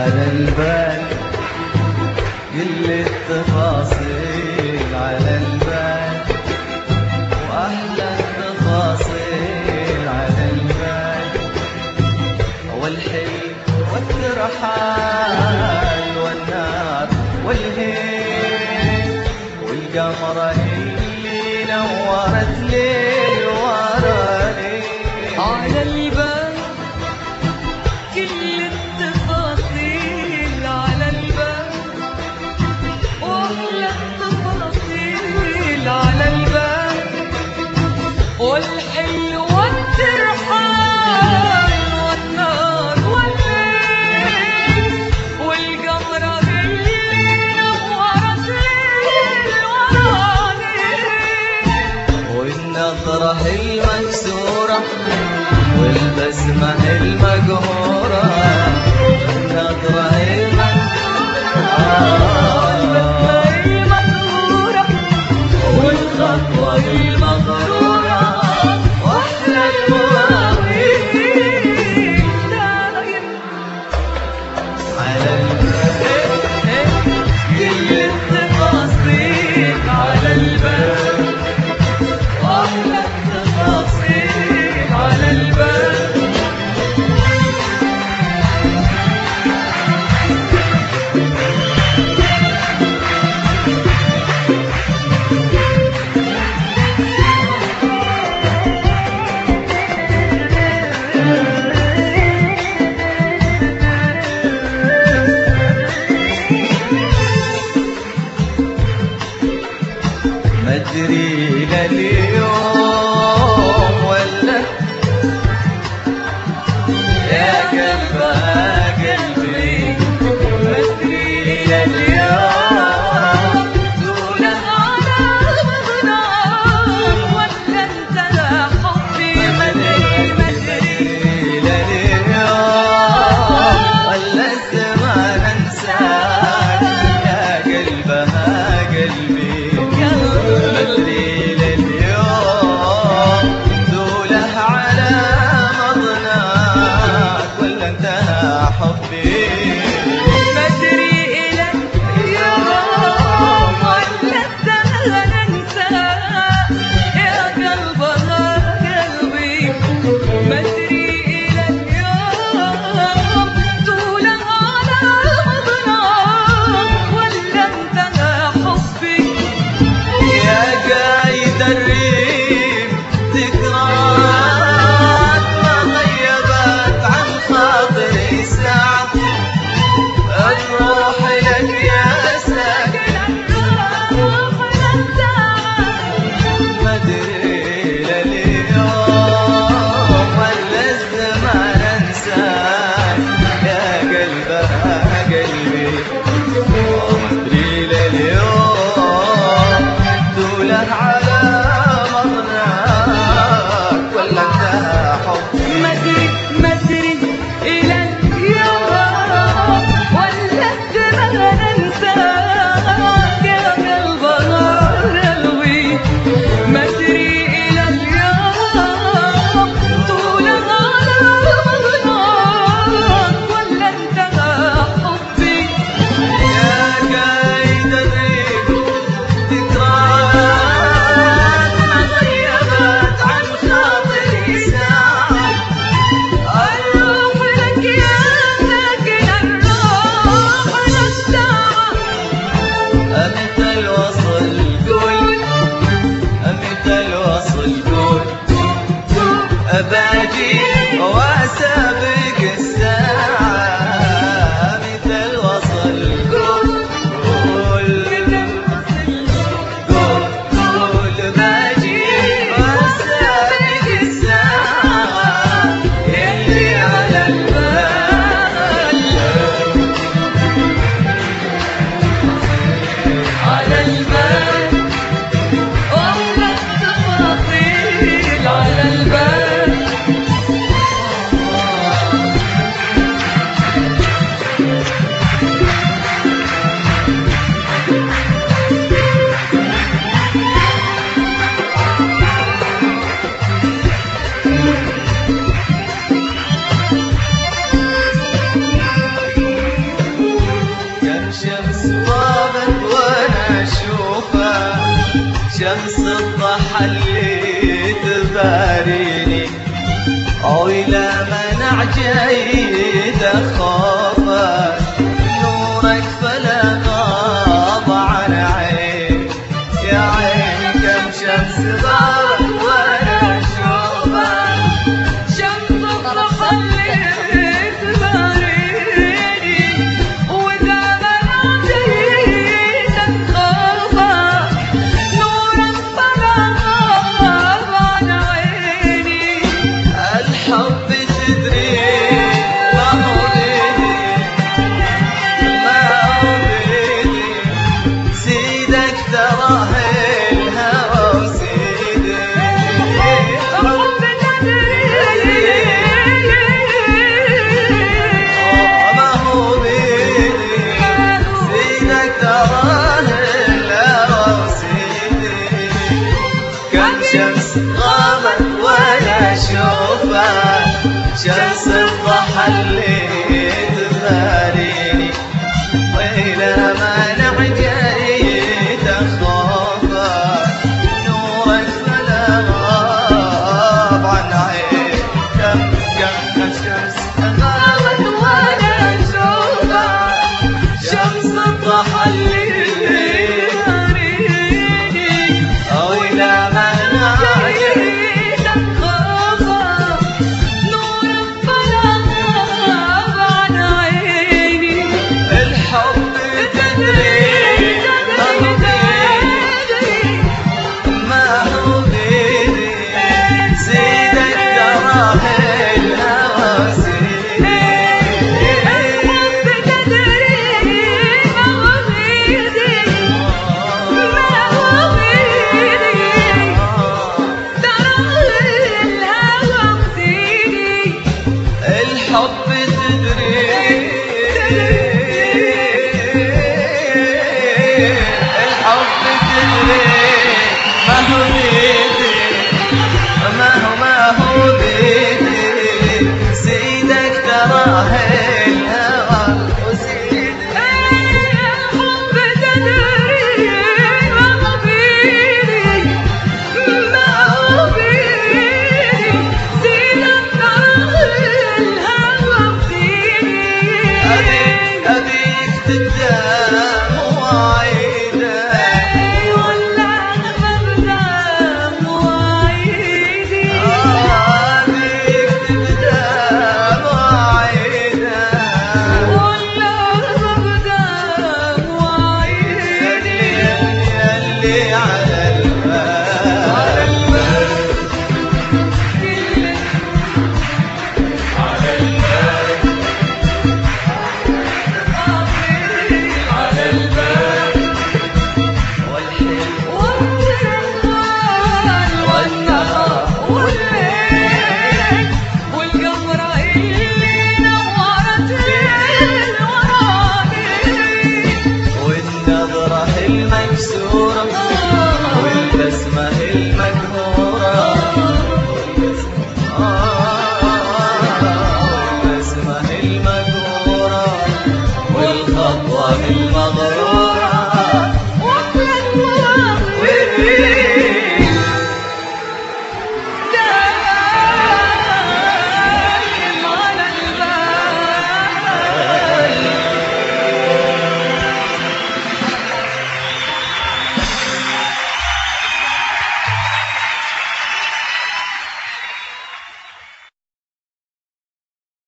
على البال كل التفاصيل على البال. وأحلى التفاصيل على البال. والحي والترحال والنار والهيل والقمر أو إلى منع جيد خاص شمس الضحى